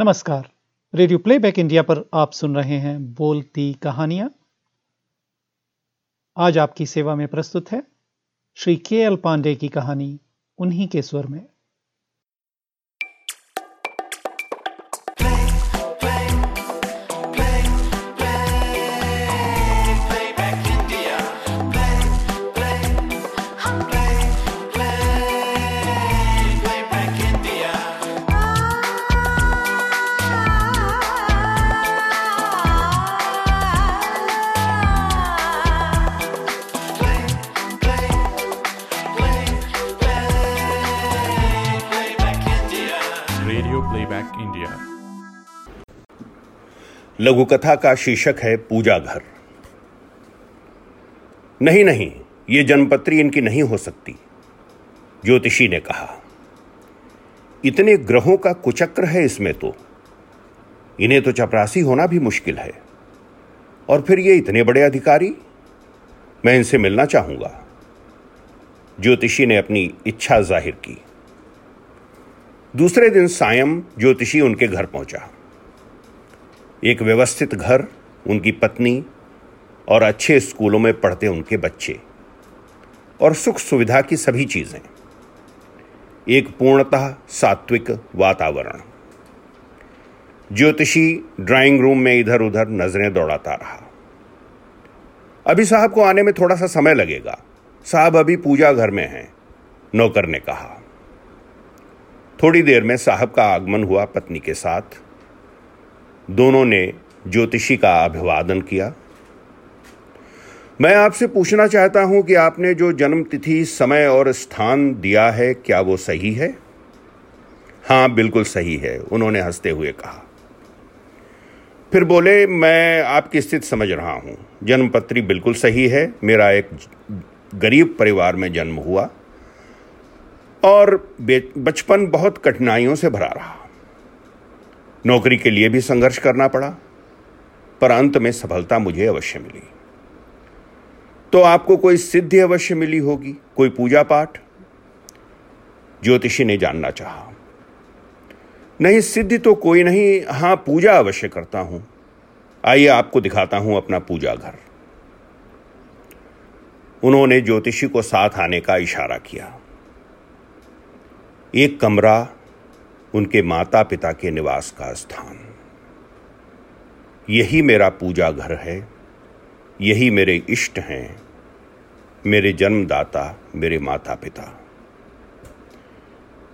नमस्कार। Radio playback India पर आप सुन रहे हैं बोलती कहानियाँ। आज आपकी सेवा में प्रस्तुत है श्री के एल पांडे की कहानी, उन्हीं के स्वर में। रेडियो प्लेबैक इंडिया लघु कथा का शीर्षक है पूजा घर। नहीं नहीं, ये जन्मपत्री इनकी नहीं हो सकती, ज्योतिषी ने कहा। इतने ग्रहों का कुचक्र है इसमें तो। इन्हें तो चपरासी होना भी मुश्किल है। और फिर ये इतने बड़े अधिकारी? मैं इनसे मिलना चाहूँगा। ज्योतिषी ने अपनी इच्छा ज़ाहिर की। दूसरे दिन सायं ज्योतिषी उनके घर पहुँचा। एक व्यवस्थित घर, उनकी पत्नी और अच्छे स्कूलों में पढ़ते उनके बच्चे और सुख सुविधा की सभी चीज़ें। एक पूर्णतः सात्विक वातावरण। ज्योतिषी ड्राइंग रूम में इधर उधर नज़रें दौड़ाता रहा। अभी साहब को आने में थोड़ा सा समय लगेगा। साहब अभी पूजा घर में हैं, नौकर ने कहा। थोड़ी देर में साहब का आगमन हुआ पत्नी के साथ। दोनों ने ज्योतिषी का अभिवादन किया। मैं आपसे पूछना चाहता हूँ कि आपने जो जन्म तिथि समय और स्थान दिया है, क्या वो सही है? हाँ, बिल्कुल सही है, उन्होंने हँसते हुए कहा। फिर बोले, मैं आपकी स्थिति समझ रहा हूँ। जन्मपत्री बिल्कुल सही है। मेरा एक गरीब परिवार में जन्म हुआ। और बचपन बहुत कठिनाइयों से भरा रहा। नौकरी के लिए भी संघर्ष करना पड़ा, पर अंत में सफलता मुझे अवश्य मिली। तो आपको कोई सिद्धि अवश्य मिली होगी, कोई पूजा पाठ? ज्योतिषी ने जानना चाहा। नहीं, सिद्धि तो कोई नहीं, हाँ, पूजा अवश्य करता हूँ। आइए आपको दिखाता हूँ अपना पूजा घर। उन्होंने ज्योतिषी को साथ आने का इशारा किया। एक कमरा उनके माता पिता के निवास का स्थान। यही मेरा पूजा घर है, यही मेरे इष्ट हैं, मेरे जन्मदाता, मेरे माता पिता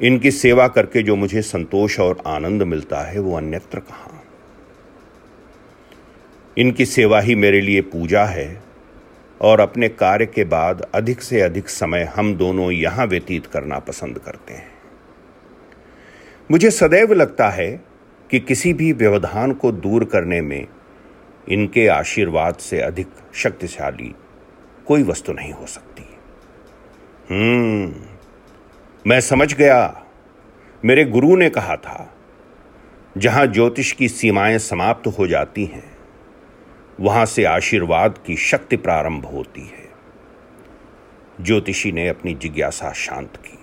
इनकी सेवा करके जो मुझे संतोष और आनंद मिलता है, वो अन्यत्र कहाँ? इनकी सेवा ही मेरे लिए पूजा है और अपने कार्य के बाद अधिक से अधिक समय हम दोनों यहाँ व्यतीत करना पसंद करते हैं। मुझे सदैव लगता है कि किसी भी व्यवधान को दूर करने में इनके आशीर्वाद से अधिक शक्तिशाली कोई वस्तु नहीं हो सकती। हम्म मैं समझ गया। मेरे गुरु ने कहा था, जहाँ ज्योतिष की सीमाएँ समाप्त हो जाती हैं, वहाँ से आशीर्वाद की शक्ति प्रारंभ होती है। ज्योतिषी ने अपनी जिज्ञासा शांत की।